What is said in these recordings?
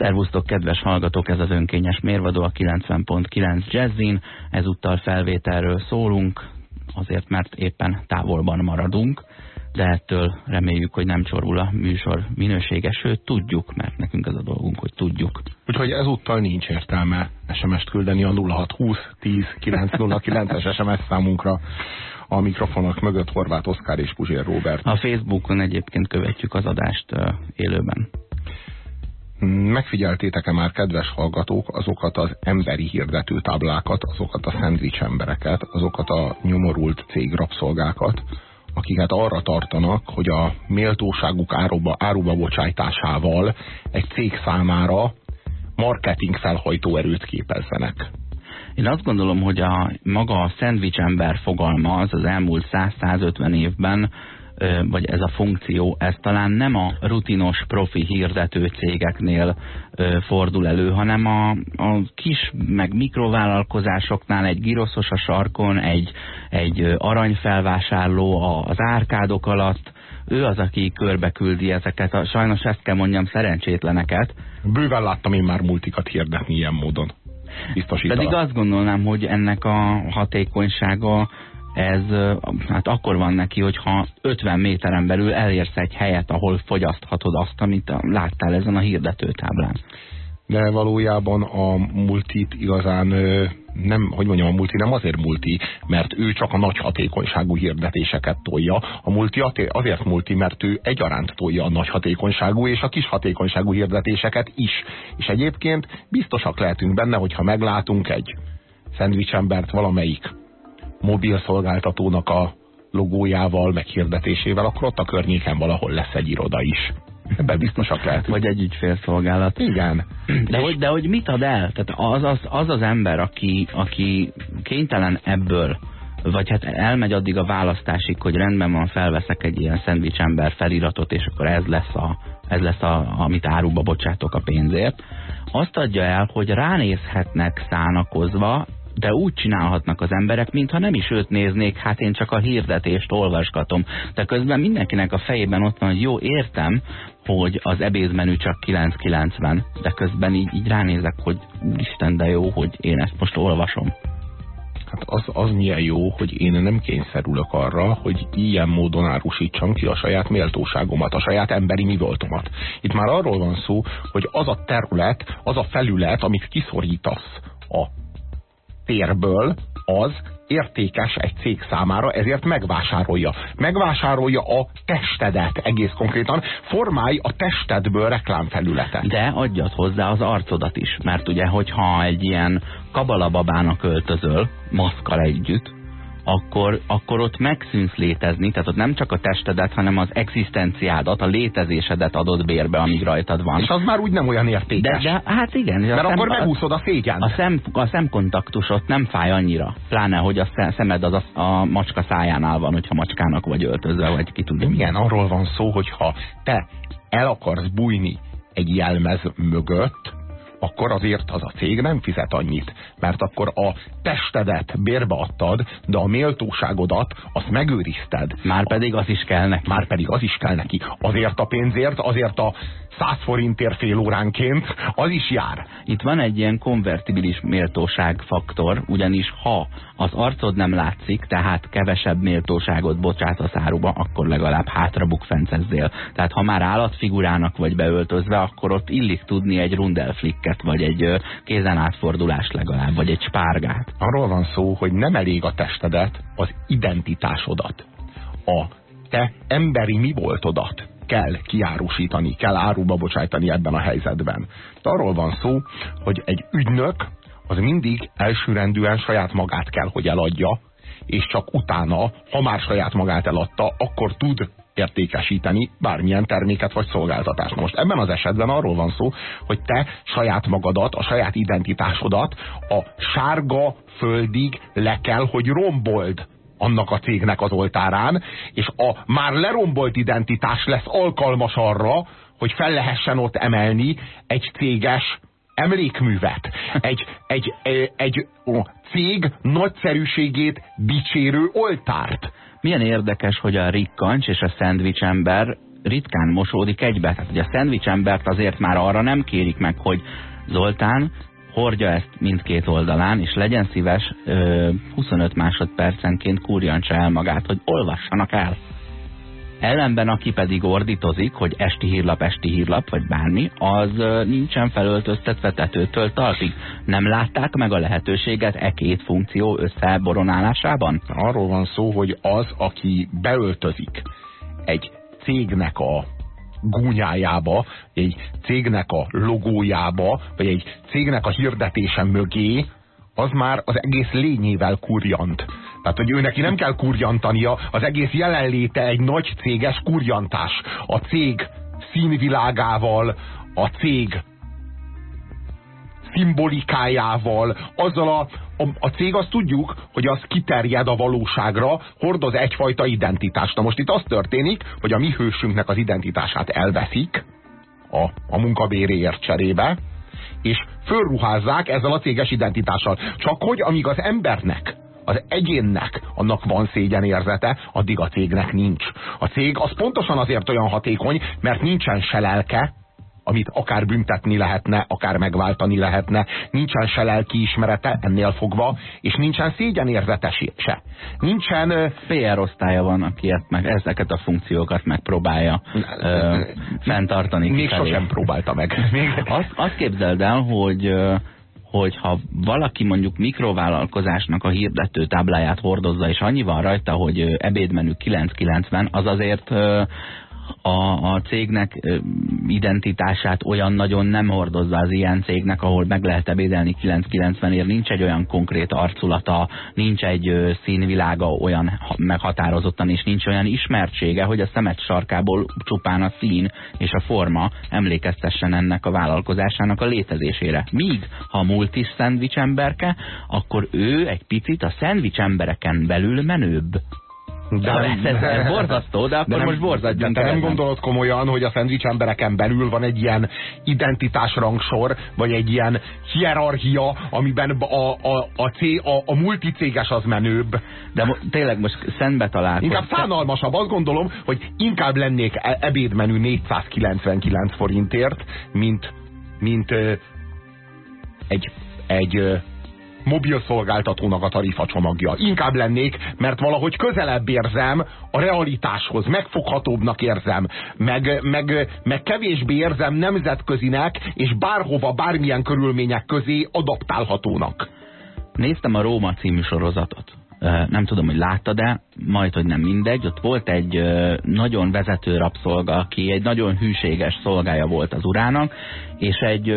Szervusztok, kedves hallgatók, ez az önkényes mérvadó a 90.9 Jazzin. Ezúttal felvételről szólunk, azért mert éppen távolban maradunk, de ettől reméljük, hogy nem csorul a műsor minősége, sőt tudjuk, mert nekünk az a dolgunk, hogy tudjuk. Úgyhogy ezúttal nincs értelme SMS-t küldeni a 0620 10 909-es SMS számunkra a mikrofonok mögött Horváth Oszkár és Puzsér Robert. A Facebookon egyébként követjük az adást élőben. Megfigyeltétek-e már, kedves hallgatók, azokat az emberi hirdető táblákat, azokat a szendvics embereket, azokat a nyomorult cégrapszolgákat, akiket arra tartanak, hogy a méltóságuk áruba, áruba bocsájtásával egy cég számára marketing felhajtó erőt képezzenek. Én azt gondolom, hogy a maga a szendvics ember fogalma az az elmúlt 100-150 évben vagy ez a funkció, ez talán nem a rutinos profi hirdető cégeknél fordul elő, hanem a, a kis meg mikrovállalkozásoknál egy giroszos a sarkon, egy, egy aranyfelvásárló az árkádok alatt, ő az, aki körbe küldi ezeket, a, sajnos ezt kell mondjam, szerencsétleneket. Bőven láttam én már multikat hirdetni ilyen módon. Biztosítalak. Pedig azt gondolnám, hogy ennek a hatékonysága ez hát akkor van neki, hogyha 50 méteren belül elérsz egy helyet, ahol fogyaszthatod azt, amit láttál ezen a hirdetőtáblán. De valójában a multit igazán nem, hogy mondjam, a multi nem azért multi, mert ő csak a nagy hatékonyságú hirdetéseket tolja. A multi azért multi, mert ő egyaránt tolja a nagy hatékonyságú és a kis hatékonyságú hirdetéseket is. És egyébként biztosak lehetünk benne, hogyha meglátunk egy szendvicsembert valamelyik mobil szolgáltatónak a logójával, meg hirdetésével, akkor ott a környéken valahol lesz egy iroda is. Ebben biztosak lehet. Vagy egy ügyfélszolgálat. Igen. De, hogy, de hogy mit ad el? Tehát az az, az, az ember, aki, aki kénytelen ebből, vagy hát elmegy addig a választásig, hogy rendben van, felveszek egy ilyen szendvicsember feliratot, és akkor ez lesz, a, ez lesz a, amit áruba bocsátok a pénzért. Azt adja el, hogy ránézhetnek szánakozva de úgy csinálhatnak az emberek, mintha nem is őt néznék, hát én csak a hirdetést olvasgatom. De közben mindenkinek a fejében ott van, hogy jó, értem, hogy az ebédmenü csak 9,90, de közben így, így ránézek, hogy Isten, de jó, hogy én ezt most olvasom. Hát az, az milyen jó, hogy én nem kényszerülök arra, hogy ilyen módon árusítsam ki a saját méltóságomat, a saját emberi mi voltomat. Itt már arról van szó, hogy az a terület, az a felület, amit kiszorítasz a térből az értékes egy cég számára, ezért megvásárolja. Megvásárolja a testedet egész konkrétan, formálj a testedből reklámfelületet. De adjad hozzá az arcodat is, mert ugye, hogyha egy ilyen kabalababának öltözöl, maszkal együtt, akkor, akkor ott megszűnsz létezni, tehát ott nem csak a testedet, hanem az egzisztenciádat, a létezésedet adod bérbe, amíg rajtad van. És az már úgy nem olyan értékes. De, de hát igen. Mert szem, akkor megúszod a szégyen. A, szem, a szemkontaktus ott nem fáj annyira. Pláne, hogy a szemed az a, a macska szájánál van, hogyha macskának vagy öltözve, vagy ki tudja. Igen, arról van szó, hogyha te el akarsz bújni egy jelmez mögött, akkor azért az a cég nem fizet annyit. Mert akkor a testedet bérbe adtad, de a méltóságodat azt megőrizted. Már pedig az is kell neki. Már pedig az is kell neki. Azért a pénzért, azért a 100 forintért fél óránként, az is jár. Itt van egy ilyen konvertibilis méltóság faktor, ugyanis ha az arcod nem látszik, tehát kevesebb méltóságot bocsátasz áruba, akkor legalább hátra bukfencezzél. Tehát ha már állatfigurának vagy beöltözve, akkor ott illik tudni egy rundelflikket, vagy egy kézen átfordulást legalább, vagy egy spárgát. Arról van szó, hogy nem elég a testedet, az identitásodat, a te emberi mi voltodat kell kiárusítani, kell áruba bocsájtani ebben a helyzetben. De arról van szó, hogy egy ügynök az mindig elsőrendűen saját magát kell, hogy eladja, és csak utána, ha már saját magát eladta, akkor tud értékesíteni bármilyen terméket vagy szolgáltatást. most ebben az esetben arról van szó, hogy te saját magadat, a saját identitásodat a sárga földig le kell, hogy rombold annak a cégnek az oltárán, és a már lerombolt identitás lesz alkalmas arra, hogy fel lehessen ott emelni egy céges emlékművet, egy, egy, egy, egy cég nagyszerűségét dicsérő oltárt. Milyen érdekes, hogy a rikkancs és a szendvics ember ritkán mosódik egybe. Tehát ugye a szendvics embert azért már arra nem kérik meg, hogy Zoltán, hordja ezt mindkét oldalán, és legyen szíves ö, 25 másodpercenként kurjantsa el magát, hogy olvassanak el. Ellenben, aki pedig ordítozik, hogy esti hírlap, esti hírlap, vagy bármi, az nincsen felöltöztetve tetőtől talpig. Nem látták meg a lehetőséget e két funkció összeboronálásában? Arról van szó, hogy az, aki beöltözik egy cégnek a gúnyájába, egy cégnek a logójába, vagy egy cégnek a hirdetése mögé, az már az egész lényével kurjant. Tehát, hogy ő neki nem kell kurjantania, az egész jelenléte egy nagy céges kurjantás. A cég színvilágával, a cég szimbolikájával, azzal a, a, a cég azt tudjuk, hogy az kiterjed a valóságra, hordoz egyfajta identitást. Na most itt az történik, hogy a mi hősünknek az identitását elveszik a, a munkabéréért cserébe, és fölruházzák ezzel a céges identitással. Csak hogy amíg az embernek az egyénnek annak van szégyenérzete, addig a cégnek nincs. A cég az pontosan azért olyan hatékony, mert nincsen se lelke, amit akár büntetni lehetne, akár megváltani lehetne, nincsen se lelki ismerete ennél fogva, és nincsen szégyenérzete se. Nincsen... PR osztálya van, aki meg ezeket a funkciókat megpróbálja ö, fenntartani. Még kifelé. sosem próbálta meg. Még... Azt, azt képzeld el, hogy hogy ha valaki mondjuk mikrovállalkozásnak a hirdető tábláját hordozza, és annyi van rajta, hogy ebédmenü 990, az azért a, a cégnek identitását olyan nagyon nem hordozza az ilyen cégnek, ahol meg lehet ebédelni 990-ért, nincs egy olyan konkrét arculata, nincs egy színvilága olyan meghatározottan, és nincs olyan ismertsége, hogy a szemet sarkából csupán a szín és a forma emlékeztessen ennek a vállalkozásának a létezésére. Míg ha multis szendvics emberke, akkor ő egy picit a szendvics embereken belül menőbb. De, ez, ez, ez borzasztó, de akkor de nem, most borzadjunk de te nem gondolod komolyan, hogy a szendvics embereken belül van egy ilyen identitásrangsor, vagy egy ilyen hierarchia, amiben a, a, a, cég, a, a multicéges az menőbb. De mo tényleg most szembe találkozom. Inkább szánalmasabb. Azt gondolom, hogy inkább lennék e- ebédmenü 499 forintért, mint, mint egy, egy mobil szolgáltatónak a tarifa csomagja. Inkább lennék, mert valahogy közelebb érzem a realitáshoz, megfoghatóbbnak érzem, meg, meg, meg kevésbé érzem nemzetközinek, és bárhova, bármilyen körülmények közé adaptálhatónak. Néztem a Róma című sorozatot nem tudom, hogy láttad-e, majd, hogy nem mindegy, ott volt egy nagyon vezető rabszolga, aki egy nagyon hűséges szolgája volt az urának, és egy,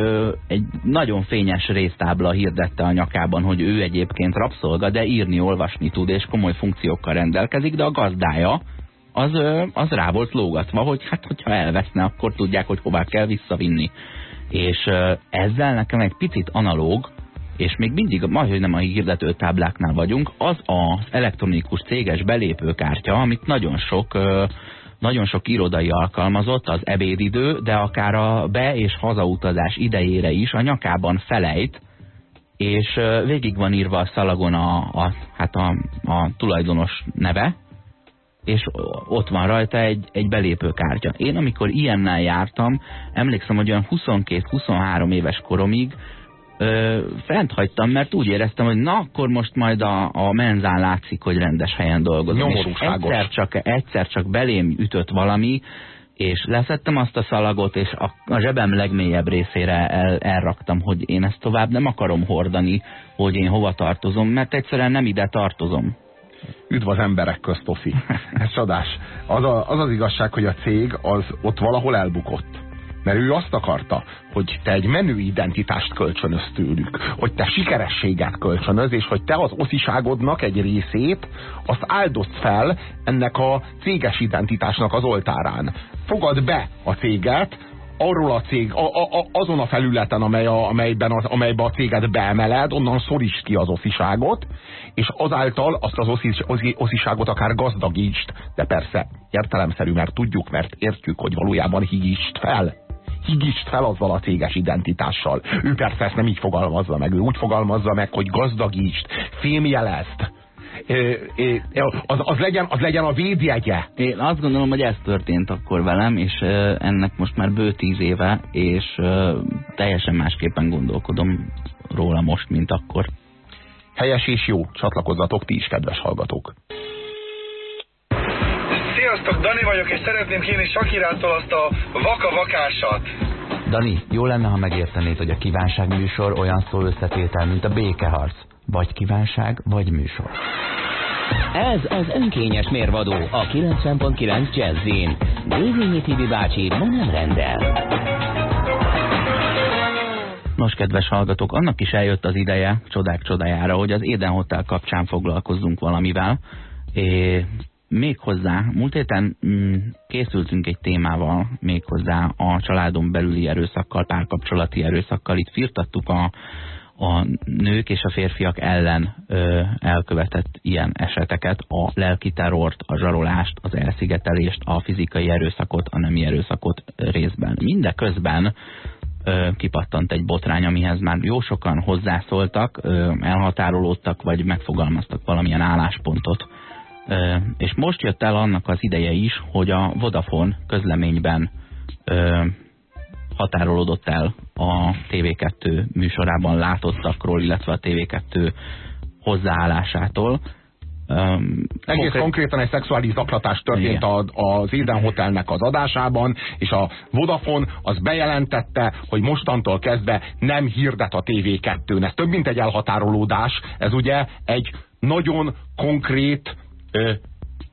egy nagyon fényes résztábla hirdette a nyakában, hogy ő egyébként rabszolga, de írni, olvasni tud, és komoly funkciókkal rendelkezik, de a gazdája, az, az rá volt lógatva, hogy hát, hogyha elveszne, akkor tudják, hogy hová kell visszavinni. És ezzel nekem egy picit analóg, és még mindig, majd, hogy nem a hirdető tábláknál vagyunk, az az elektronikus céges belépőkártya, amit nagyon sok nagyon sok irodai alkalmazott az ebédidő, de akár a be- és hazautazás idejére is a nyakában felejt, és végig van írva a szalagon a, a, hát a, a tulajdonos neve, és ott van rajta egy, egy belépőkártya. Én amikor ilyennel jártam, emlékszem, hogy olyan 22-23 éves koromig ö, fent hagytam, mert úgy éreztem, hogy na akkor most majd a, a menzán látszik, hogy rendes helyen dolgozom. És egyszer csak, egyszer csak belém ütött valami, és leszettem azt a szalagot, és a, a zsebem legmélyebb részére el, elraktam, hogy én ezt tovább nem akarom hordani, hogy én hova tartozom, mert egyszerűen nem ide tartozom. Üdv az emberek közt, Tofi. Ez csodás. Az, a, az az igazság, hogy a cég az ott valahol elbukott mert ő azt akarta, hogy te egy menő identitást kölcsönöz tőlük, hogy te sikerességet kölcsönöz, és hogy te az osziságodnak egy részét azt áldozt fel ennek a céges identitásnak az oltárán. Fogad be a céget, arról a cég, a, a, azon a felületen, amely a, amelyben az, amelyben a céget beemeled, onnan szoríts ki az osziságot, és azáltal azt az oszis, osziságot akár gazdagítsd, de persze értelemszerű, mert tudjuk, mert értjük, hogy valójában higítsd fel higist fel azzal a céges identitással. Ő persze ezt nem így fogalmazza meg, ő úgy fogalmazza meg, hogy gazdagítsd, fémjelezd, az, az, legyen, az legyen a védjegye. Én azt gondolom, hogy ez történt akkor velem, és ennek most már bő tíz éve, és teljesen másképpen gondolkodom róla most, mint akkor. Helyes és jó, csatlakozzatok ti is, kedves hallgatók. Sziasztok, Dani vagyok, és szeretném kérni Sakirától azt a vaka-vakásat. Dani, jó lenne, ha megértenéd, hogy a kívánság műsor olyan szó összetétel, mint a békeharc. Vagy kívánság, vagy műsor. Ez az önkényes mérvadó a 90.9 Jazzin. Dévényi Tibi bácsi ma nem rendel. Nos, kedves hallgatók, annak is eljött az ideje, csodák csodájára, hogy az Éden Hotel kapcsán foglalkozzunk valamivel. É, méghozzá, múlt héten mm, készültünk egy témával, méghozzá a családon belüli erőszakkal, párkapcsolati erőszakkal. Itt firtattuk a, a nők és a férfiak ellen ö, elkövetett ilyen eseteket, a lelki terrort, a zsarolást, az elszigetelést, a fizikai erőszakot, a nemi erőszakot részben. Mindeközben ö, kipattant egy botrány, amihez már jó sokan hozzászóltak, ö, elhatárolódtak, vagy megfogalmaztak valamilyen álláspontot. És most jött el annak az ideje is, hogy a Vodafone közleményben határolódott el a TV2 műsorában látottakról, illetve a TV2 hozzáállásától. Um, Egész konkrét... konkrétan egy szexuális zaklatás történt a, az Éden Hotelnek az adásában, és a Vodafone az bejelentette, hogy mostantól kezdve nem hirdet a TV2-n. Ez több mint egy elhatárolódás, ez ugye egy nagyon konkrét ö,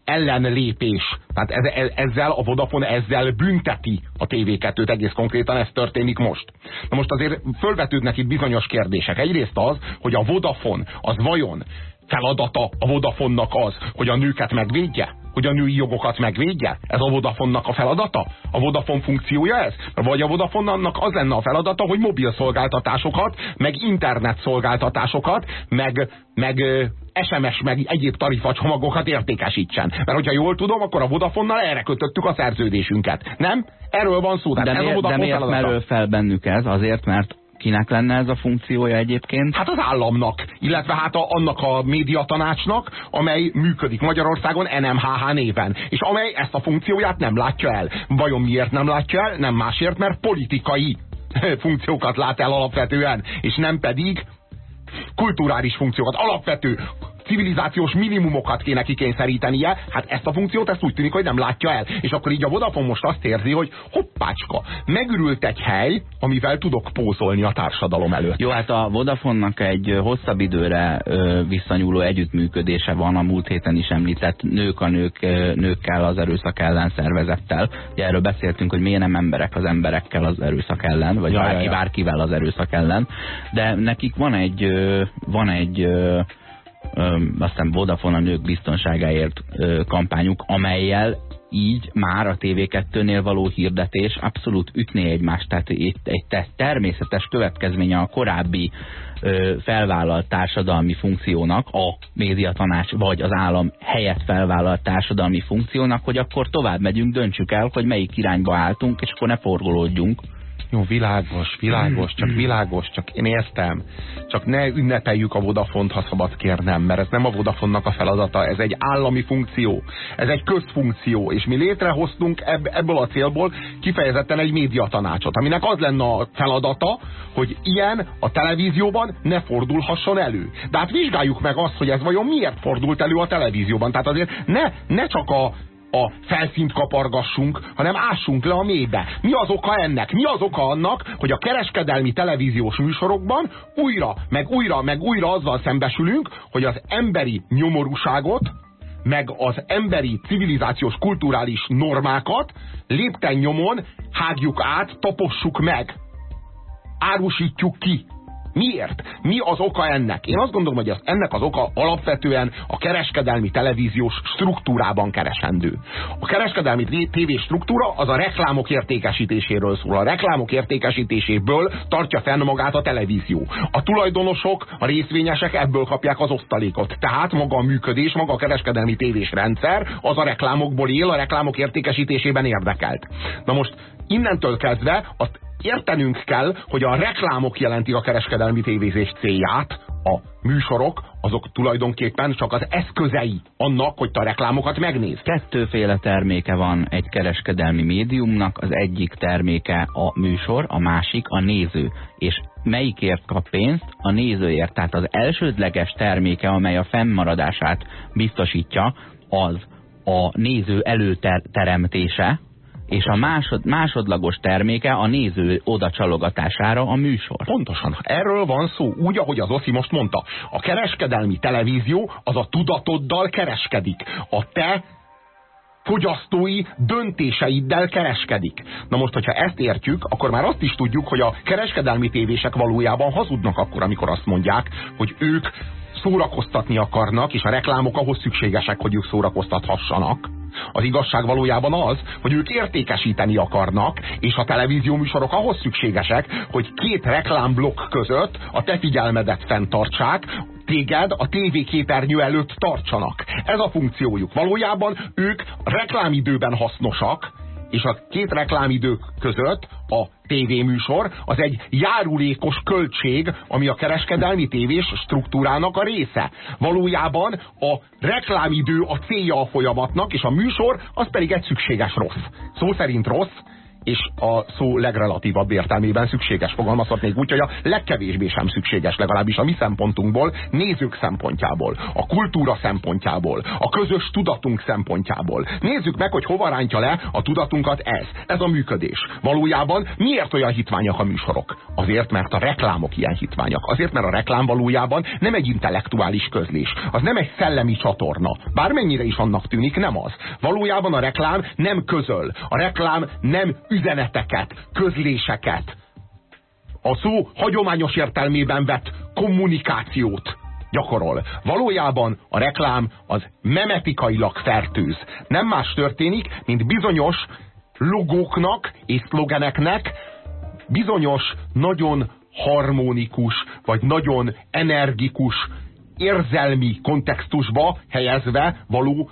ellenlépés. Tehát ez, ezzel a Vodafone ezzel bünteti a TV2-t egész konkrétan, ez történik most. Na most azért fölvetődnek itt bizonyos kérdések. Egyrészt az, hogy a Vodafone az vajon feladata a Vodafonnak az, hogy a nőket megvédje? Hogy a női jogokat megvédje? Ez a Vodafonnak a feladata? A Vodafone funkciója ez? Vagy a Vodafonnak az lenne a feladata, hogy mobil szolgáltatásokat, meg internet szolgáltatásokat, meg, meg SMS, meg egyéb tarifacsomagokat értékesítsen. Mert hogyha jól tudom, akkor a Vodafonnal erre kötöttük a szerződésünket. Nem? Erről van szó. Tehát de, ez miért, a de miért merül fel bennük ez? Azért, mert Kinek lenne ez a funkciója egyébként? Hát az államnak, illetve hát a, annak a médiatanácsnak, amely működik Magyarországon NMHH néven, és amely ezt a funkcióját nem látja el. Vajon miért nem látja el? Nem másért, mert politikai funkciókat lát el alapvetően, és nem pedig kulturális funkciókat, alapvető civilizációs minimumokat kéne kikényszerítenie, hát ezt a funkciót ezt úgy tűnik, hogy nem látja el. És akkor így a Vodafone most azt érzi, hogy hoppácska, megürült egy hely, amivel tudok pózolni a társadalom előtt. Jó, hát a Vodafonnak egy hosszabb időre visszanyúló együttműködése van a múlt héten is említett nők a nők, nőkkel az erőszak ellen szervezettel. Ugye erről beszéltünk, hogy miért nem emberek az emberekkel az erőszak ellen, vagy ja, bárki ja, ja. bárkivel az erőszak ellen. De nekik van egy, van egy aztán Vodafone a nők biztonságáért kampányuk, amelyel így már a TV2-nél való hirdetés abszolút ütné egymást, tehát egy, egy természetes következménye a korábbi felvállalt társadalmi funkciónak, a médiatanács vagy az állam helyett felvállalt társadalmi funkciónak, hogy akkor tovább megyünk, döntsük el, hogy melyik irányba álltunk, és akkor ne forgolódjunk. Jó, világos, világos, csak világos, csak én értem. Csak ne ünnepeljük a Vodafont, ha szabad kérnem, mert ez nem a Vodafonnak a feladata, ez egy állami funkció, ez egy közfunkció, és mi létrehoztunk ebb, ebből a célból kifejezetten egy médiatanácsot, aminek az lenne a feladata, hogy ilyen a televízióban ne fordulhasson elő. De hát vizsgáljuk meg azt, hogy ez vajon miért fordult elő a televízióban. Tehát azért ne, ne csak a a felszínt kapargassunk, hanem ássunk le a mélybe. Mi az oka ennek? Mi az oka annak, hogy a kereskedelmi televíziós műsorokban újra, meg újra, meg újra azzal szembesülünk, hogy az emberi nyomorúságot, meg az emberi civilizációs kulturális normákat lépten nyomon hágjuk át, tapossuk meg. Árusítjuk ki. Miért? Mi az oka ennek? Én azt gondolom, hogy az, ennek az oka alapvetően a kereskedelmi televíziós struktúrában keresendő. A kereskedelmi TV struktúra az a reklámok értékesítéséről szól. A reklámok értékesítéséből tartja fenn magát a televízió. A tulajdonosok, a részvényesek ebből kapják az osztalékot. Tehát maga a működés, maga a kereskedelmi tévés rendszer az a reklámokból él, a reklámok értékesítésében érdekelt. Na most innentől kezdve azt értenünk kell, hogy a reklámok jelentik a kereskedelmi tévézés célját, a műsorok azok tulajdonképpen csak az eszközei annak, hogy a reklámokat megnéz. Kettőféle terméke van egy kereskedelmi médiumnak, az egyik terméke a műsor, a másik a néző. És melyikért kap pénzt? A nézőért. Tehát az elsődleges terméke, amely a fennmaradását biztosítja, az a néző előteremtése, és a másod, másodlagos terméke a néző oda csalogatására a műsor. Pontosan. Erről van szó, úgy, ahogy az Oszi most mondta. A kereskedelmi televízió az a tudatoddal kereskedik. A te fogyasztói döntéseiddel kereskedik. Na most, hogyha ezt értjük, akkor már azt is tudjuk, hogy a kereskedelmi tévések valójában hazudnak akkor, amikor azt mondják, hogy ők szórakoztatni akarnak, és a reklámok ahhoz szükségesek, hogy ők szórakoztathassanak. Az igazság valójában az, hogy ők értékesíteni akarnak, és a televízió műsorok ahhoz szükségesek, hogy két reklámblokk között a te figyelmedet fenntartsák, téged a tévéképernyő előtt tartsanak. Ez a funkciójuk. Valójában ők reklámidőben hasznosak, és a két reklámidő között a tévéműsor az egy járulékos költség, ami a kereskedelmi tévés struktúrának a része. Valójában a reklámidő a célja a folyamatnak, és a műsor az pedig egy szükséges rossz. Szó szerint rossz, és a szó legrelatívabb értelmében szükséges fogalmazhatnék úgy, hogy a legkevésbé sem szükséges, legalábbis a mi szempontunkból, nézők szempontjából, a kultúra szempontjából, a közös tudatunk szempontjából. Nézzük meg, hogy hova rántja le a tudatunkat ez. Ez a működés. Valójában miért olyan hitványak a műsorok? Azért, mert a reklámok ilyen hitványak. Azért, mert a reklám valójában nem egy intellektuális közlés. Az nem egy szellemi csatorna. Bármennyire is annak tűnik, nem az. Valójában a reklám nem közöl. A reklám nem üzeneteket, közléseket, a szó hagyományos értelmében vett kommunikációt gyakorol. Valójában a reklám az memetikailag fertőz. Nem más történik, mint bizonyos logóknak és szlogeneknek bizonyos nagyon harmonikus, vagy nagyon energikus érzelmi kontextusba helyezve való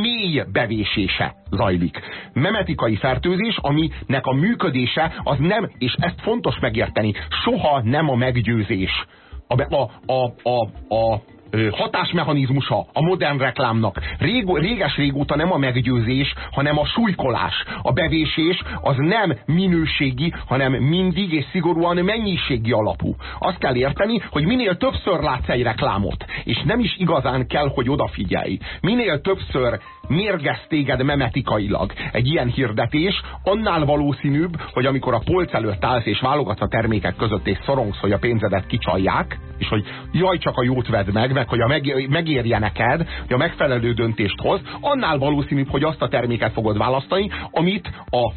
mély bevésése zajlik. Memetikai fertőzés, aminek a működése az nem, és ezt fontos megérteni, soha nem a meggyőzés. A, a, a, a, a hatásmechanizmusa a modern reklámnak. Rég, réges-régóta nem a meggyőzés, hanem a súlykolás. A bevésés az nem minőségi, hanem mindig és szigorúan mennyiségi alapú. Azt kell érteni, hogy minél többször látsz egy reklámot, és nem is igazán kell, hogy odafigyelj. Minél többször mérgez téged memetikailag egy ilyen hirdetés, annál valószínűbb, hogy amikor a polc előtt állsz és válogatsz a termékek között és szorongsz, hogy a pénzedet kicsalják, és hogy jaj, csak a jót vedd meg, meg hogy a meg, megérje neked, hogy a megfelelő döntést hoz, annál valószínűbb, hogy azt a terméket fogod választani, amit a,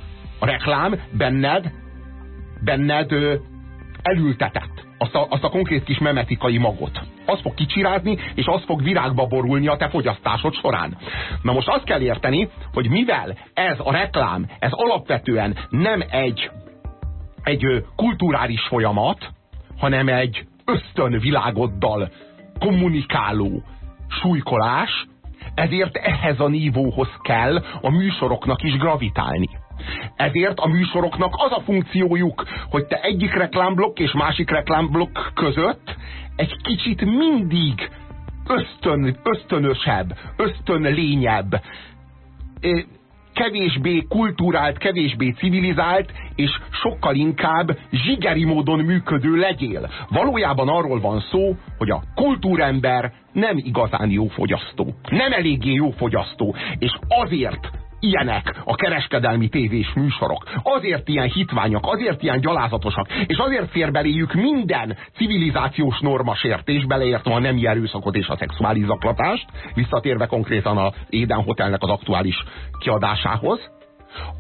reklám benned, benned ö, elültetett. Azt a, azt a konkrét kis memetikai magot. Az fog kicsirázni, és az fog virágba borulni a te fogyasztásod során. Na most azt kell érteni, hogy mivel ez a reklám, ez alapvetően nem egy, egy kulturális folyamat, hanem egy ösztönvilágoddal kommunikáló súlykolás, ezért ehhez a nívóhoz kell a műsoroknak is gravitálni. Ezért a műsoroknak az a funkciójuk, hogy te egyik reklámblokk és másik reklámblokk között egy kicsit mindig ösztön, ösztönösebb, ösztönlényebb, kevésbé kulturált, kevésbé civilizált, és sokkal inkább zsigeri módon működő legyél. Valójában arról van szó, hogy a kultúrember nem igazán jó fogyasztó. Nem eléggé jó fogyasztó. És azért ilyenek a kereskedelmi tévés műsorok. Azért ilyen hitványak, azért ilyen gyalázatosak, és azért fér beléjük minden civilizációs normasértés, beleértve a nemi erőszakot és a szexuális zaklatást, visszatérve konkrétan a Éden Hotelnek az aktuális kiadásához.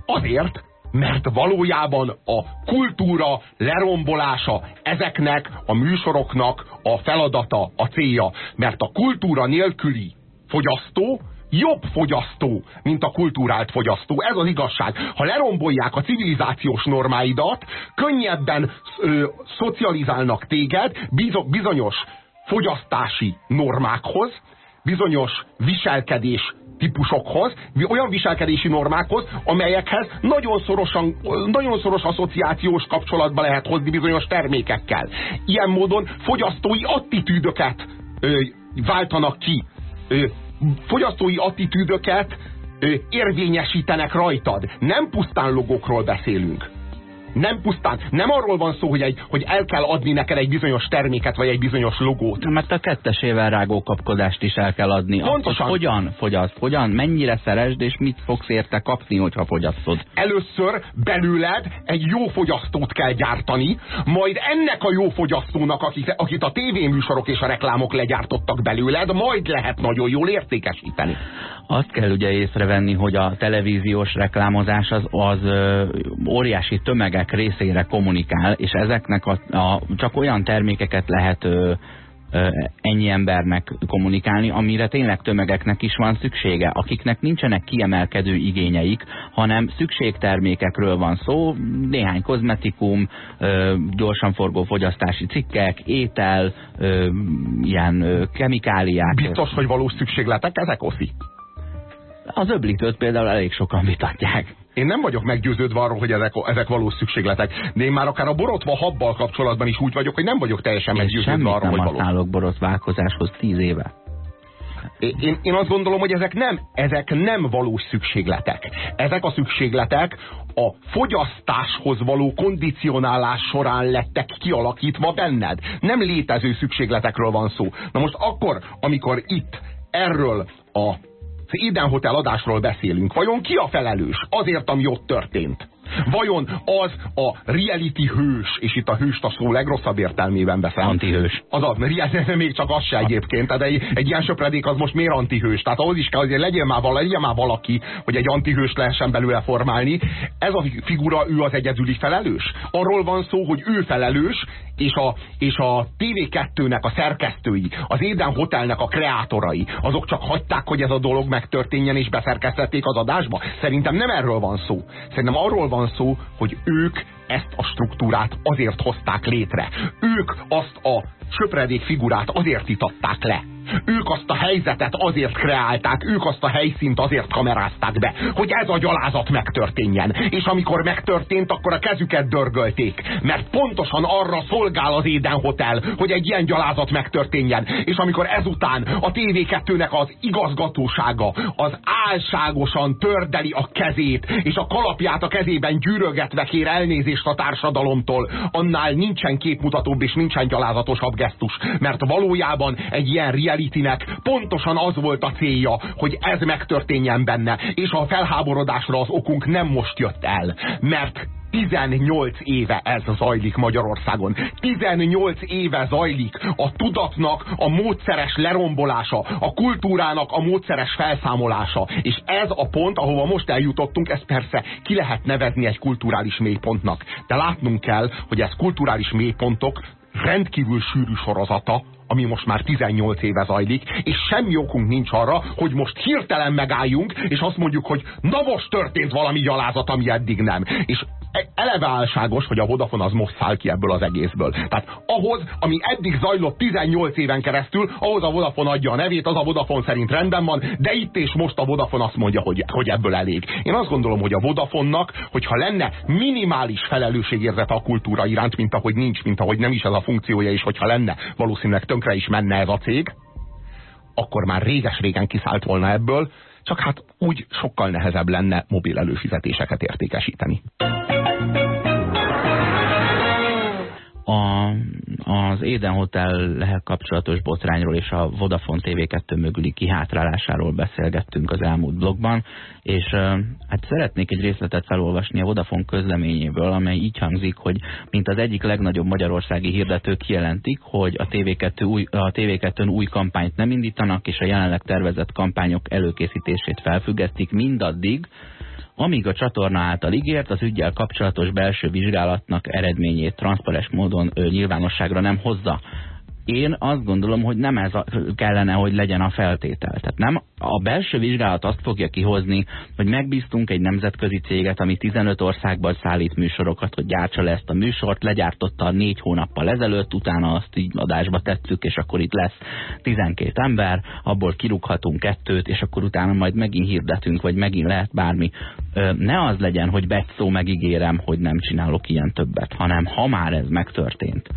Azért, mert valójában a kultúra lerombolása ezeknek a műsoroknak a feladata, a célja. Mert a kultúra nélküli fogyasztó jobb fogyasztó, mint a kultúrált fogyasztó. Ez az igazság. Ha lerombolják a civilizációs normáidat, könnyebben ö, szocializálnak téged bizonyos fogyasztási normákhoz, bizonyos viselkedés típusokhoz, olyan viselkedési normákhoz, amelyekhez nagyon, szorosan, nagyon szoros asszociációs kapcsolatba lehet hozni bizonyos termékekkel. Ilyen módon fogyasztói attitűdöket ö, váltanak ki, fogyasztói attitűdöket érvényesítenek rajtad. Nem pusztán logókról beszélünk. Nem pusztán, nem arról van szó, hogy, egy, hogy el kell adni neked egy bizonyos terméket, vagy egy bizonyos logót. Mert a kettesével rágó kapkodást is el kell adni. Pontosan. Azt, hogy hogyan fogyaszt, hogyan, mennyire szeresd, és mit fogsz érte kapni, hogyha fogyasztod. Először belőled egy jó fogyasztót kell gyártani, majd ennek a jó fogyasztónak, akit, akit a tévéműsorok és a reklámok legyártottak belőled, majd lehet nagyon jól értékesíteni. Azt kell ugye észrevenni, hogy a televíziós reklámozás az, az ö, óriási tömegek részére kommunikál, és ezeknek a, a, csak olyan termékeket lehet ö, ö, ennyi embernek kommunikálni, amire tényleg tömegeknek is van szüksége, akiknek nincsenek kiemelkedő igényeik, hanem szükségtermékekről van szó, néhány kozmetikum, ö, gyorsan forgó fogyasztási cikkek, étel, ö, ilyen ö, kemikáliák. Biztos, hogy valós szükségletek ezek, Oszi? Az öblítőt például elég sokan vitatják. Én nem vagyok meggyőződve arról, hogy ezek, ezek valós szükségletek, de én már akár a borotva habbal kapcsolatban is úgy vagyok, hogy nem vagyok teljesen Én meggyőződve arról, hogy valós. használok borotválkozáshoz tíz éve. Én, én azt gondolom, hogy ezek nem, ezek nem valós szükségletek. Ezek a szükségletek a fogyasztáshoz való kondicionálás során lettek kialakítva benned. Nem létező szükségletekről van szó. Na most akkor, amikor itt erről a Eden Hotel adásról beszélünk, vajon ki a felelős azért, ami ott történt? Vajon az a reality hős, és itt a hőst a szó legrosszabb értelmében veszem. Antihős. Az az, mert még csak az se egyébként, tehát egy, egy ilyen söpredék az most miért antihős? Tehát ahhoz is kell, hogy legyen már, vala, legyen már valaki, hogy egy antihős lehessen belőle formálni. Ez a figura, ő az egyedüli felelős. Arról van szó, hogy ő felelős, és a, és a TV2-nek a szerkesztői, az Éden Hotelnek a kreátorai, azok csak hagyták, hogy ez a dolog megtörténjen, és beszerkesztették az adásba. Szerintem nem erről van szó. Szerintem arról van szó, hogy ők ezt a struktúrát azért hozták létre. Ők azt a söpredék figurát azért itatták le. Ők azt a helyzetet azért kreálták, ők azt a helyszínt azért kamerázták be, hogy ez a gyalázat megtörténjen. És amikor megtörtént, akkor a kezüket dörgölték. Mert pontosan arra szolgál az Éden Hotel, hogy egy ilyen gyalázat megtörténjen. És amikor ezután a TV2-nek az igazgatósága az álságosan tördeli a kezét, és a kalapját a kezében gyűrögetve kér elnézést a társadalomtól, annál nincsen képmutatóbb és nincsen gyalázatosabb gesztus. Mert valójában egy ilyen realitynek pontosan az volt a célja, hogy ez megtörténjen benne, és a felháborodásra az okunk nem most jött el, mert 18 éve ez zajlik Magyarországon. 18 éve zajlik a tudatnak a módszeres lerombolása, a kultúrának a módszeres felszámolása. És ez a pont, ahova most eljutottunk, ez persze ki lehet nevezni egy kulturális mélypontnak. De látnunk kell, hogy ez kulturális mélypontok rendkívül sűrű sorozata, ami most már 18 éve zajlik, és semmi okunk nincs arra, hogy most hirtelen megálljunk, és azt mondjuk, hogy na most történt valami gyalázat, ami eddig nem. És eleve álságos, hogy a Vodafone az most száll ki ebből az egészből. Tehát ahhoz, ami eddig zajlott 18 éven keresztül, ahhoz a Vodafone adja a nevét, az a Vodafone szerint rendben van, de itt és most a Vodafone azt mondja, hogy, hogy ebből elég. Én azt gondolom, hogy a Vodafonnak, hogyha lenne minimális felelősségérzete a kultúra iránt, mint ahogy nincs, mint ahogy nem is ez a funkciója, és hogyha lenne, valószínűleg tönkre is menne ez a cég, akkor már réges-régen kiszállt volna ebből, csak hát úgy sokkal nehezebb lenne mobil előfizetéseket értékesíteni. Az Éden Hotel kapcsolatos botrányról és a Vodafone TV2 mögüli kihátrálásáról beszélgettünk az elmúlt blogban, és hát szeretnék egy részletet felolvasni a Vodafone közleményéből, amely így hangzik, hogy mint az egyik legnagyobb magyarországi hirdetők kijelentik, hogy a TV2 új, a TV2-n új kampányt nem indítanak, és a jelenleg tervezett kampányok előkészítését felfüggesztik mindaddig, amíg a csatorna által ígért, az ügyel kapcsolatos belső vizsgálatnak eredményét transzparens módon nyilvánosságra nem hozza. Én azt gondolom, hogy nem ez a, kellene, hogy legyen a feltétel. Tehát nem a belső vizsgálat azt fogja kihozni, hogy megbíztunk egy nemzetközi céget, ami 15 országban szállít műsorokat, hogy gyártsa le ezt a műsort, legyártotta négy hónappal ezelőtt, utána azt így adásba tettük, és akkor itt lesz 12 ember, abból kirúghatunk kettőt, és akkor utána majd megint hirdetünk, vagy megint lehet bármi. Ne az legyen, hogy betszó megígérem, hogy nem csinálok ilyen többet, hanem ha már ez megtörtént,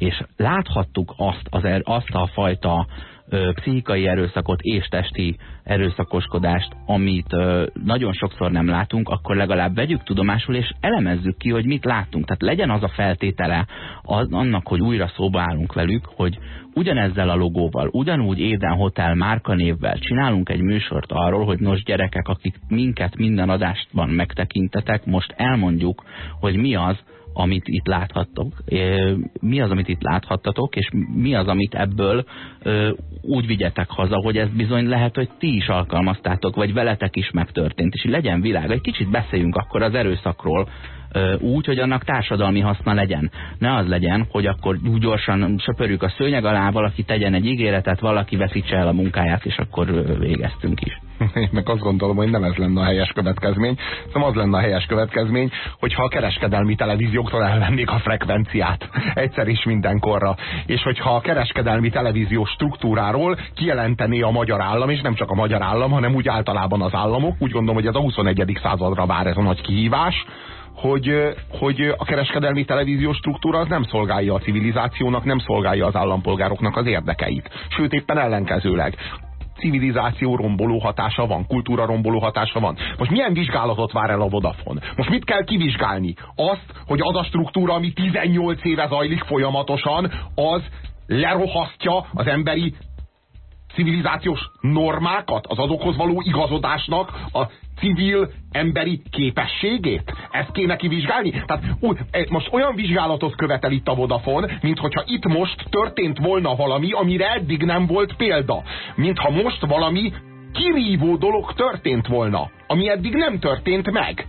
és láthattuk azt, az, er, azt a fajta ö, pszichikai erőszakot és testi erőszakoskodást, amit ö, nagyon sokszor nem látunk, akkor legalább vegyük tudomásul, és elemezzük ki, hogy mit látunk. Tehát legyen az a feltétele az, annak, hogy újra szóba állunk velük, hogy ugyanezzel a logóval, ugyanúgy Éden Hotel márkanévvel csinálunk egy műsort arról, hogy nos gyerekek, akik minket minden adástban megtekintetek, most elmondjuk, hogy mi az, amit itt láthattok, mi az, amit itt láthattatok, és mi az, amit ebből úgy vigyetek haza, hogy ez bizony lehet, hogy ti is alkalmaztátok, vagy veletek is megtörtént, és legyen világ. Egy kicsit beszéljünk akkor az erőszakról, úgy, hogy annak társadalmi haszna legyen. Ne az legyen, hogy akkor úgy gyorsan söpörjük a szőnyeg alá, valaki tegyen egy ígéretet, valaki veszítse el a munkáját, és akkor végeztünk is. Én meg azt gondolom, hogy nem ez lenne a helyes következmény. Szóval az lenne a helyes következmény, hogyha a kereskedelmi televízióktól elvennék a frekvenciát egyszer is mindenkorra. És hogyha a kereskedelmi televíziós struktúráról kijelentené a magyar állam, és nem csak a magyar állam, hanem úgy általában az államok, úgy gondolom, hogy ez a 21. századra vár ez a nagy kihívás, hogy, hogy a kereskedelmi televíziós struktúra az nem szolgálja a civilizációnak, nem szolgálja az állampolgároknak az érdekeit. Sőt, éppen ellenkezőleg civilizáció romboló hatása van, kultúra romboló hatása van. Most milyen vizsgálatot vár el a Vodafone? Most mit kell kivizsgálni? Azt, hogy az a struktúra, ami 18 éve zajlik folyamatosan, az lerohasztja az emberi civilizációs normákat, az azokhoz való igazodásnak a civil emberi képességét? Ezt kéne kivizsgálni? Tehát e, most olyan vizsgálatot követel itt a Vodafone, mint hogyha itt most történt volna valami, amire eddig nem volt példa. Mintha most valami kirívó dolog történt volna, ami eddig nem történt meg.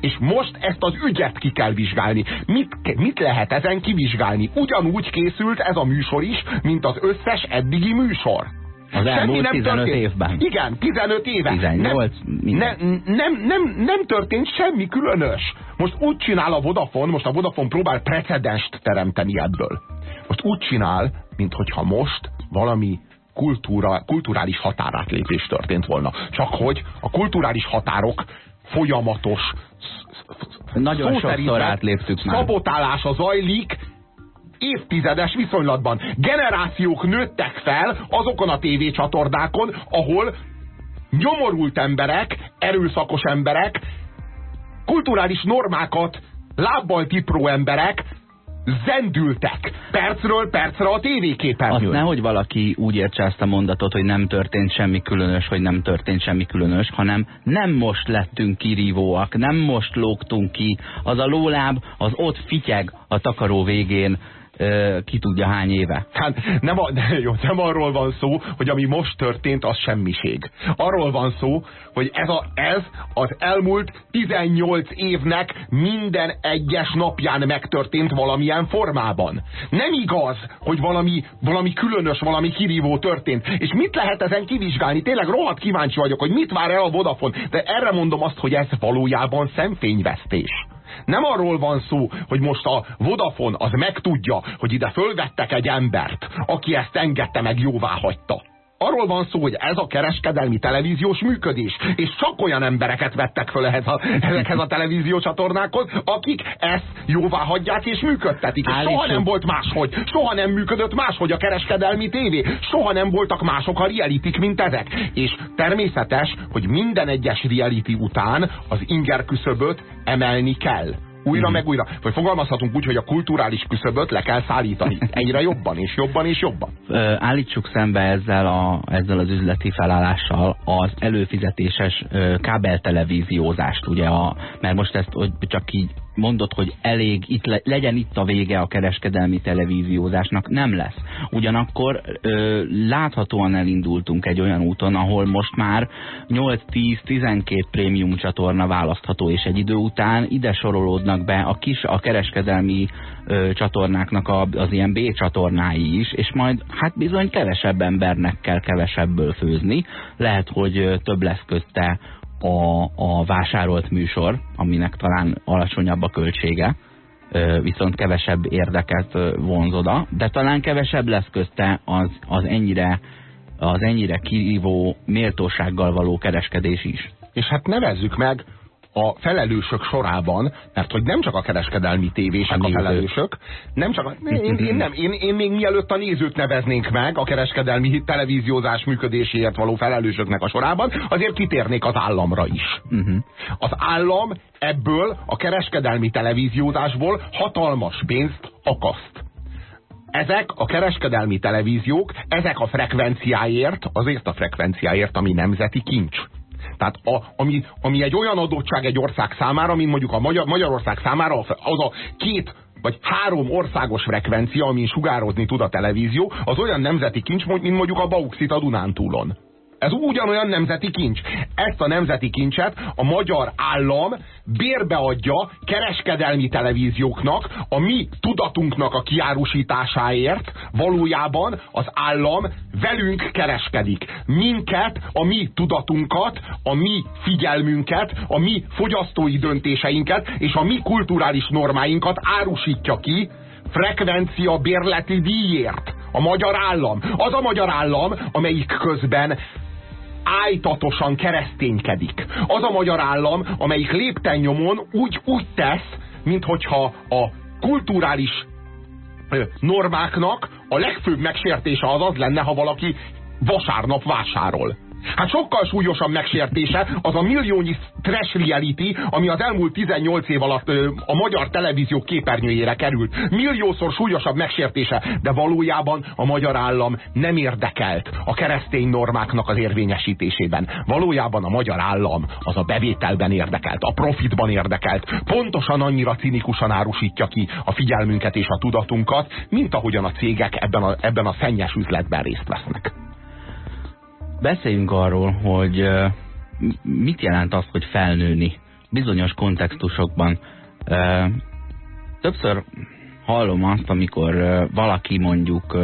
És most ezt az ügyet ki kell vizsgálni. Mit, mit lehet ezen kivizsgálni? Ugyanúgy készült ez a műsor is, mint az összes eddigi műsor. Az elmúlt nem 15 történt. évben. Igen, 15 éve. 18. Nem, nem, nem, nem, nem történt semmi különös. Most úgy csinál a Vodafone, most a Vodafone próbál precedenst teremteni ebből. Most úgy csinál, mintha most valami kultúra, kulturális határátlépés történt volna. Csak hogy a kulturális határok folyamatos nagyon sokszor átléptük már. Szabotálása zajlik évtizedes viszonylatban. Generációk nőttek fel azokon a tévécsatornákon, ahol nyomorult emberek, erőszakos emberek, kulturális normákat lábbal tipró emberek zendültek percről percre a tévéképernyőn. Azt nehogy valaki úgy értse ezt a mondatot, hogy nem történt semmi különös, hogy nem történt semmi különös, hanem nem most lettünk kirívóak, nem most lógtunk ki. Az a lóláb az ott fityeg a takaró végén, ki tudja hány éve. Hát nem, a, jó, nem arról van szó, hogy ami most történt, az semmiség. Arról van szó, hogy ez, a, ez az elmúlt 18 évnek minden egyes napján megtörtént valamilyen formában. Nem igaz, hogy valami, valami különös, valami kirívó történt. És mit lehet ezen kivizsgálni? Tényleg rohadt kíváncsi vagyok, hogy mit vár el a Vodafone. De erre mondom azt, hogy ez valójában szemfényvesztés. Nem arról van szó, hogy most a Vodafone az megtudja, hogy ide fölvettek egy embert, aki ezt engedte meg jóvá hagyta. Arról van szó, hogy ez a kereskedelmi televíziós működés, és csak olyan embereket vettek föl ehhez a, ezekhez a televíziós csatornákhoz, akik ezt jóvá hagyják és működtetik. És soha nem volt máshogy, soha nem működött máshogy a kereskedelmi tévé, soha nem voltak mások a realitik, mint ezek. És természetes, hogy minden egyes reality után az inger küszöböt emelni kell újra mm. meg újra. Vagy fogalmazhatunk úgy, hogy a kulturális küszöböt le kell szállítani. Egyre jobban és jobban és jobban. Ö, állítsuk szembe ezzel, a, ezzel az üzleti felállással az előfizetéses ö, kábeltelevíziózást, ugye, a, mert most ezt hogy csak így mondod, hogy elég, itt le, legyen itt a vége a kereskedelmi televíziózásnak, nem lesz. Ugyanakkor ö, láthatóan elindultunk egy olyan úton, ahol most már 8-10-12 prémium csatorna választható, és egy idő után ide sorolódnak be a kis, a kereskedelmi ö, csatornáknak a, az ilyen B csatornái is, és majd hát bizony kevesebb embernek kell kevesebből főzni. Lehet, hogy több lesz közte a, a vásárolt műsor, aminek talán alacsonyabb a költsége, viszont kevesebb érdeket vonz oda, de talán kevesebb lesz közte az, az ennyire az ennyire kirívó méltósággal való kereskedés is. És hát nevezzük meg a felelősök sorában, mert hogy nem csak a kereskedelmi tévések a, a felelősök, nem csak a, én, én, nem, én, én még mielőtt a nézőt neveznénk meg a kereskedelmi televíziózás működéséért való felelősöknek a sorában, azért kitérnék az államra is. Mhm. Az állam ebből a kereskedelmi televíziózásból hatalmas pénzt akaszt ezek a kereskedelmi televíziók, ezek a frekvenciáért, azért a frekvenciáért, ami nemzeti kincs. Tehát a, ami, ami egy olyan adottság egy ország számára, mint mondjuk a Magyar, Magyarország számára az a két vagy három országos frekvencia, amin sugározni tud a televízió, az olyan nemzeti kincs, mint mondjuk a bauxit a Dunántúlon. Ez ugyanolyan nemzeti kincs. Ezt a nemzeti kincset a magyar állam bérbeadja kereskedelmi televízióknak, a mi tudatunknak a kiárusításáért valójában az állam velünk kereskedik. Minket, a mi tudatunkat, a mi figyelmünket, a mi fogyasztói döntéseinket és a mi kulturális normáinkat árusítja ki frekvencia bérleti díjért. A magyar állam. Az a magyar állam, amelyik közben ájtatosan kereszténykedik. Az a magyar állam, amelyik lépten nyomon úgy, úgy tesz, minthogyha a kulturális normáknak a legfőbb megsértése az az lenne, ha valaki vasárnap vásárol. Hát sokkal súlyosabb megsértése az a milliónyi trash reality, ami az elmúlt 18 év alatt a magyar televízió képernyőjére került. Milliószor súlyosabb megsértése, de valójában a magyar állam nem érdekelt a keresztény normáknak az érvényesítésében. Valójában a magyar állam az a bevételben érdekelt, a profitban érdekelt. Pontosan annyira cinikusan árusítja ki a figyelmünket és a tudatunkat, mint ahogyan a cégek ebben a, ebben a szennyes üzletben részt vesznek beszéljünk arról, hogy mit jelent az, hogy felnőni bizonyos kontextusokban. Többször hallom azt, amikor valaki mondjuk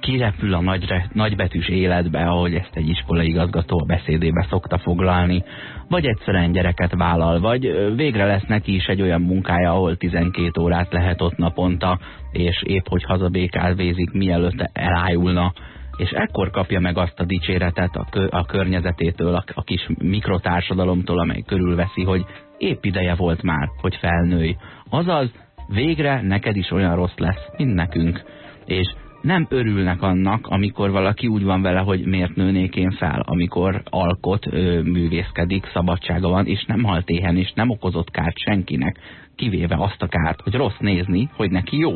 kirepül a nagyre, nagybetűs életbe, ahogy ezt egy iskolai igazgató a beszédébe szokta foglalni, vagy egyszerűen gyereket vállal, vagy végre lesz neki is egy olyan munkája, ahol 12 órát lehet ott naponta, és épp hogy hazabékálvézik, mielőtt elájulna és ekkor kapja meg azt a dicséretet a, kö, a környezetétől, a, a kis mikrotársadalomtól, amely körülveszi, hogy épp ideje volt már, hogy felnőj. Azaz, végre neked is olyan rossz lesz, mint nekünk. És nem örülnek annak, amikor valaki úgy van vele, hogy miért nőnék én fel, amikor alkot, művészkedik, szabadsága van, és nem halt éhen, és nem okozott kárt senkinek, kivéve azt a kárt, hogy rossz nézni, hogy neki jó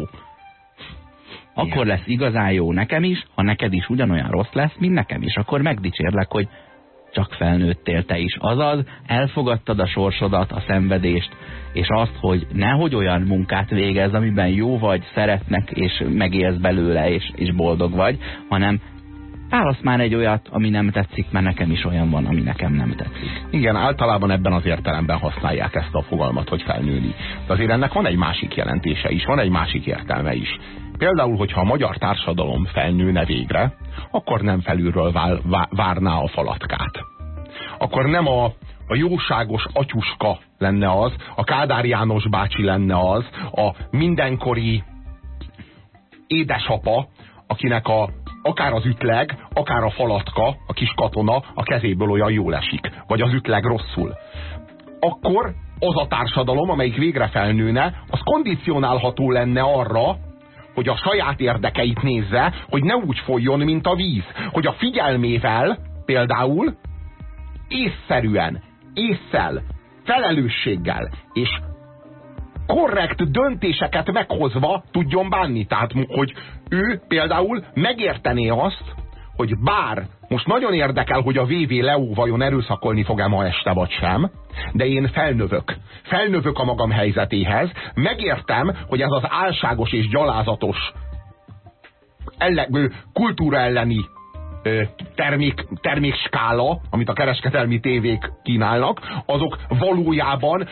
akkor lesz igazán jó nekem is, ha neked is ugyanolyan rossz lesz, mint nekem is. Akkor megdicsérlek, hogy csak felnőttél te is. Azaz, elfogadtad a sorsodat, a szenvedést, és azt, hogy nehogy olyan munkát végez, amiben jó vagy, szeretnek, és megélsz belőle, és, és boldog vagy, hanem válasz már egy olyat, ami nem tetszik, mert nekem is olyan van, ami nekem nem tetszik. Igen, általában ebben az értelemben használják ezt a fogalmat, hogy felnőni. De azért ennek van egy másik jelentése is, van egy másik értelme is. Például, hogyha a magyar társadalom felnőne végre, akkor nem felülről vál, várná a falatkát. Akkor nem a, a jóságos atyuska lenne az, a Kádár János bácsi lenne az, a mindenkori édesapa, akinek a, akár az ütleg, akár a falatka, a kis katona a kezéből olyan jól esik, vagy az ütleg rosszul. Akkor az a társadalom, amelyik végre felnőne, az kondicionálható lenne arra, hogy a saját érdekeit nézze, hogy ne úgy folyjon, mint a víz. Hogy a figyelmével például észszerűen, észszel, felelősséggel és korrekt döntéseket meghozva tudjon bánni. Tehát, hogy ő például megértené azt, hogy bár most nagyon érdekel, hogy a VV Leo vajon erőszakolni fog-e ma este vagy sem, de én felnövök. Felnövök a magam helyzetéhez. Megértem, hogy ez az álságos és gyalázatos ellen, kultúra elleni termék, termékskála, amit a kereskedelmi tévék kínálnak, azok valójában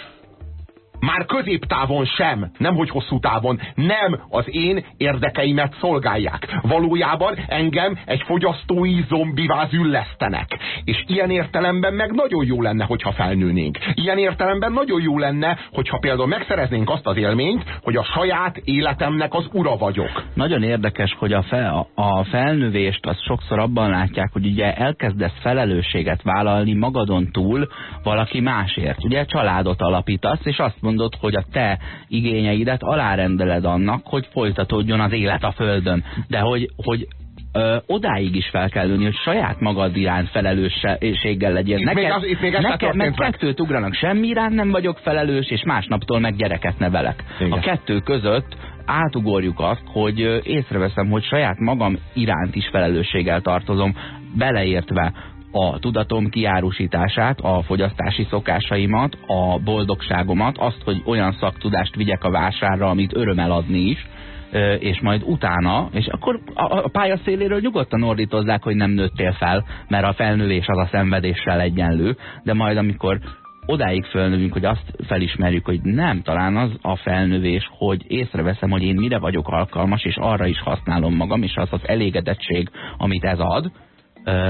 már középtávon sem, nem hogy hosszú távon, nem az én érdekeimet szolgálják. Valójában engem egy fogyasztói zombivá züllesztenek. És ilyen értelemben meg nagyon jó lenne, hogyha felnőnénk. Ilyen értelemben nagyon jó lenne, hogyha például megszereznénk azt az élményt, hogy a saját életemnek az ura vagyok. Nagyon érdekes, hogy a, fel, a felnövést azt sokszor abban látják, hogy ugye elkezdesz felelősséget vállalni magadon túl valaki másért. Ugye családot alapítasz, és azt mondod, hogy a te igényeidet alárendeled annak, hogy folytatódjon az élet a Földön. De hogy, hogy ö, odáig is fel kell lőni, hogy saját magad iránt felelősséggel legyél. Itt neked, még az, itt még neked meg kettőt ugranak, semmi iránt nem vagyok felelős, és másnaptól meg gyereket nevelek. Igen. A kettő között átugorjuk azt, hogy észreveszem, hogy saját magam iránt is felelősséggel tartozom, beleértve a tudatom kiárusítását, a fogyasztási szokásaimat, a boldogságomat, azt, hogy olyan szaktudást vigyek a vásárra, amit öröm eladni is, és majd utána, és akkor a pályaszéléről nyugodtan ordítozzák, hogy nem nőttél fel, mert a felnővés az a szenvedéssel egyenlő, de majd amikor odáig felnövünk, hogy azt felismerjük, hogy nem, talán az a felnövés, hogy észreveszem, hogy én mire vagyok alkalmas, és arra is használom magam, és az az elégedettség, amit ez ad,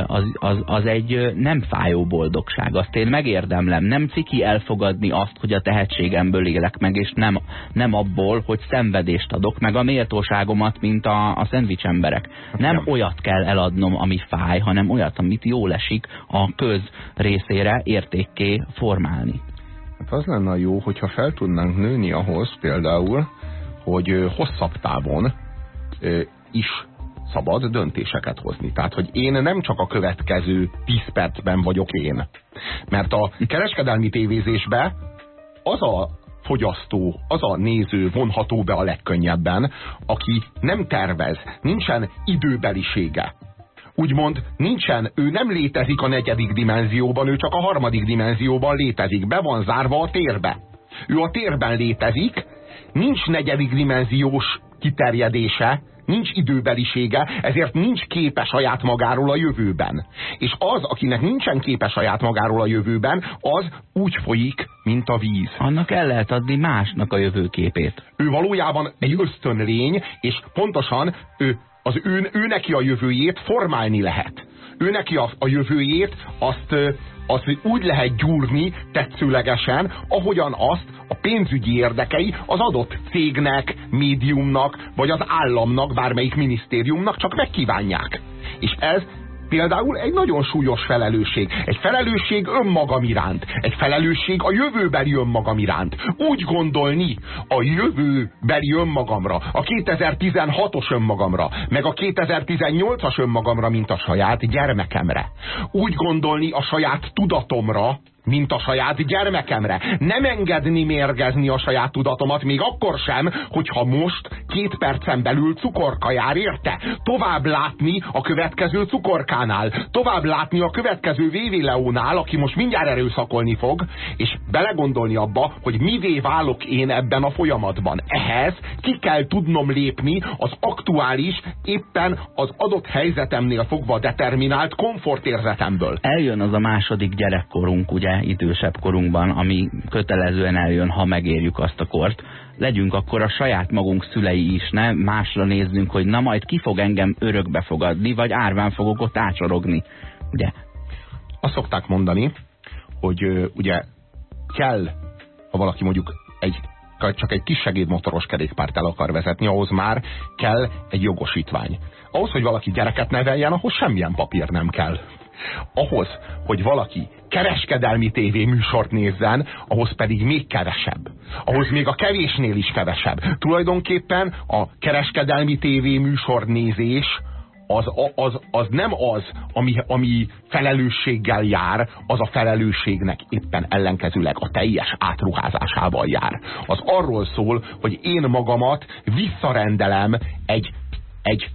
az, az, az egy nem fájó boldogság. Azt én megérdemlem. Nem ciki elfogadni azt, hogy a tehetségemből élek meg, és nem, nem abból, hogy szenvedést adok, meg a méltóságomat, mint a, a szendvics emberek. Nem olyat kell eladnom, ami fáj, hanem olyat, amit jól esik a köz részére értékké formálni. Hát az lenne jó, hogyha fel tudnánk nőni ahhoz például, hogy hosszabb távon is szabad döntéseket hozni. Tehát, hogy én nem csak a következő 10 percben vagyok én. Mert a kereskedelmi tévézésbe az a fogyasztó, az a néző vonható be a legkönnyebben, aki nem tervez, nincsen időbelisége. Úgymond nincsen, ő nem létezik a negyedik dimenzióban, ő csak a harmadik dimenzióban létezik, be van zárva a térbe. Ő a térben létezik, nincs negyedik dimenziós kiterjedése, nincs időbelisége, ezért nincs képe saját magáról a jövőben. És az, akinek nincsen képe saját magáról a jövőben, az úgy folyik, mint a víz. Annak el lehet adni másnak a jövőképét. Ő valójában egy ösztönlény, és pontosan ő, az ő, ő neki a jövőjét formálni lehet. Ő neki a, a jövőjét azt azt úgy lehet gyúrni tetszőlegesen, ahogyan azt a pénzügyi érdekei az adott cégnek, médiumnak, vagy az államnak, bármelyik minisztériumnak csak megkívánják. És ez például egy nagyon súlyos felelősség. Egy felelősség önmagam iránt. Egy felelősség a jövőbeli önmagam iránt. Úgy gondolni a jövőbeli önmagamra, a 2016-os önmagamra, meg a 2018-as önmagamra, mint a saját gyermekemre. Úgy gondolni a saját tudatomra, mint a saját gyermekemre. Nem engedni mérgezni a saját tudatomat, még akkor sem, hogyha most két percen belül cukorka jár érte. Tovább látni a következő cukorkánál, tovább látni a következő Vévi Leónál, aki most mindjárt erőszakolni fog, és belegondolni abba, hogy mivé válok én ebben a folyamatban. Ehhez ki kell tudnom lépni az aktuális, éppen az adott helyzetemnél fogva determinált komfortérzetemből. Eljön az a második gyerekkorunk, ugye, idősebb korunkban, ami kötelezően eljön, ha megérjük azt a kort, legyünk akkor a saját magunk szülei is, ne másra nézzünk, hogy na majd ki fog engem örökbe fogadni, vagy árván fogok ott ácsorogni. Ugye? Azt szokták mondani, hogy ugye kell, ha valaki mondjuk egy csak egy kis segédmotoros kerékpárt el akar vezetni, ahhoz már kell egy jogosítvány. Ahhoz, hogy valaki gyereket neveljen, ahhoz semmilyen papír nem kell. Ahhoz, hogy valaki kereskedelmi tévé műsort nézzen, ahhoz pedig még kevesebb. Ahhoz még a kevésnél is kevesebb. Tulajdonképpen a kereskedelmi tévé műsor nézés az, az, az nem az, ami, ami felelősséggel jár, az a felelősségnek éppen ellenkezőleg a teljes átruházásával jár. Az arról szól, hogy én magamat visszarendelem egy, egy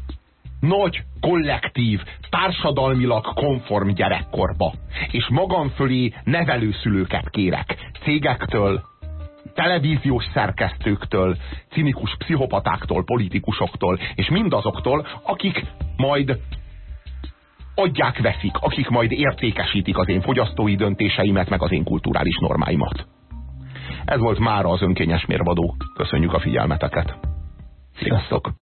nagy, kollektív, társadalmilag konform gyerekkorba. És magam fölé nevelőszülőket kérek. Cégektől, televíziós szerkesztőktől, cinikus pszichopatáktól, politikusoktól, és mindazoktól, akik majd adják, veszik, akik majd értékesítik az én fogyasztói döntéseimet, meg az én kulturális normáimat. Ez volt mára az önkényes mérvadó. Köszönjük a figyelmeteket. Sziasztok!